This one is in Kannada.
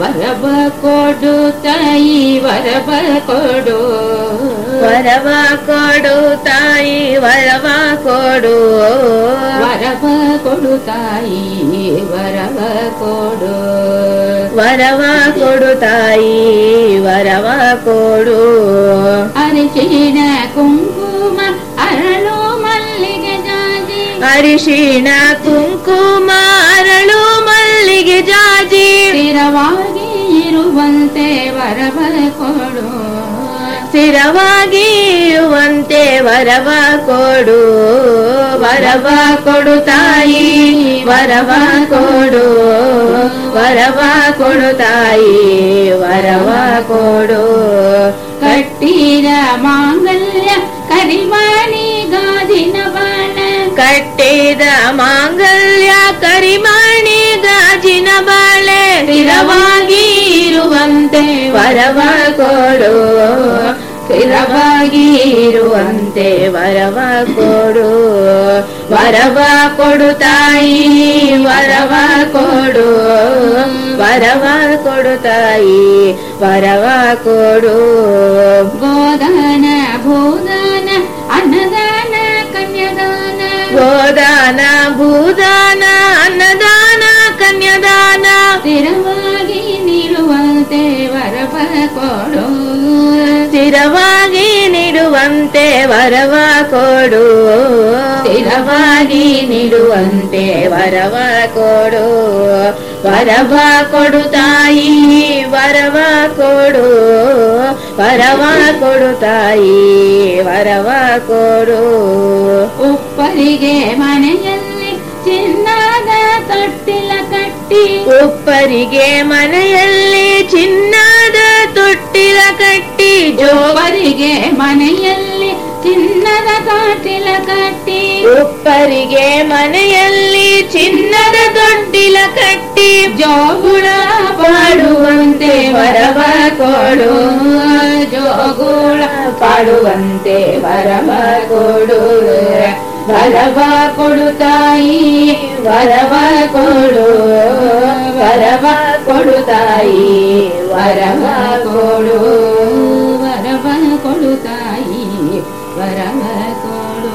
ಕೊಡು ತಾಯಿ ವರವ ಕೊಡು. ವರವ ಕೊಡು ತಾಯಿ ವರವ ಕೊಡು. ವರವ ಕೊಡು ತಾಯಿ ವರವ ಕೊಡು. ವರವ ಕೊಡು ತಾಯಿ ವರವ ಕೊಡು. ಅರಿಶಿಣ ಕುಂಕುಮ ಅರಳು ಮಲ್ಲಿಗೆ ಜಾಜಿ. ಅರಿಶಿಣ ಕುಂಕುಮ ಅರಳು ಮಲ್ಲಿಗೆ ಜಾಜಿ. ಸ್ಥಿರವಾಗಿ ಇರುವಂತೆ ವರವ ಕೊಡು. ಸ್ಥಿರವಾಗಿ ಇರುವಂತೆ ವರವ ಕೊಡು. ವರವ ಕೊಡು ತಾಯಿ ವರವ ಕೊಡು. ವರವ ಕೊಡು ತಾಯಿ ವರವ ಕೊಡು. ಕಟ್ಟಿರ ಮಾಂಗಲ್ಯ ಕರಿವಾಣಿ ಗಾಜಿನ ಬಾಣ. ಕಟ್ಟಿದ ಮಾಂಗಲ್ಯ ವರವ ಕೊಡು ಸ್ಥಿರವಾಗಿರುವಂತೆ ವರವ ಕೊಡು ವರವ ಕೊಡು ತಾಯಿ ವರವ ಕೊಡು ವರವ ಕೊಡು ತಾಯಿ ವರವ ಕೊಡು ಗೋದಾನ ಭೂದಾನ ಅನ್ನದಾನ ಕನ್ಯದಾನ. ಗೋದಾನ ಭೂದಾನ ಅನ್ನದಾನ ಕನ್ಯದಾನ. ಸ್ಥಿರವಾಗಿ ನಿಲ್ಲುವಂತೆ ವರವ ಕೊಡು. ಸ್ಥಿರವಾಗಿ ನೀಡುವಂತೆ ವರವ ಕೊಡು. ಸ್ಥಿರವಾಗಿ ನೀಡುವಂತೆ ವರವ ಕೊಡು. ವರವ ಕೊಡು ತಾಯಿ ವರವ ಕೊಡು. ವರವ ಕೊಡು ತಾಯಿ ವರವ ಕೊಡು. ಉಪ್ಪರಿಗೆ ಕಟ್ಟಿ ಒಬ್ಬರಿಗೆ ಮನೆಯಲ್ಲಿ ಚಿನ್ನದ ತೊಟ್ಟಿಲ ಕಟ್ಟಿ. ಜೋಬರಿಗೆ ಜೋವರಿಗೆ ಮನೆಯಲ್ಲಿ ಚಿನ್ನದ ತೊಟ್ಟಿಲ ಕಟ್ಟಿ. ಒಬ್ಬರಿಗೆ ಮನೆಯಲ್ಲಿ ಚಿನ್ನದ ತೊಟ್ಟಿಲ ಕಟ್ಟಿ. ಜೋಗುಳ ಪಾಡುವಂತೆ ವರವ ಕೊಡು. ಜೋಗುಳ ಪಾಡುವಂತೆ ವರವ ಕೊಡು. ವರವ ಕೊಡು ತಾಯಿ ವರವ ವರವ ಕೊಡು ತಾಯಿ ವರವ ಕೊಡು. ವರವ ಕೊಡು ತಾಯಿ ವರವ ಕೊಡು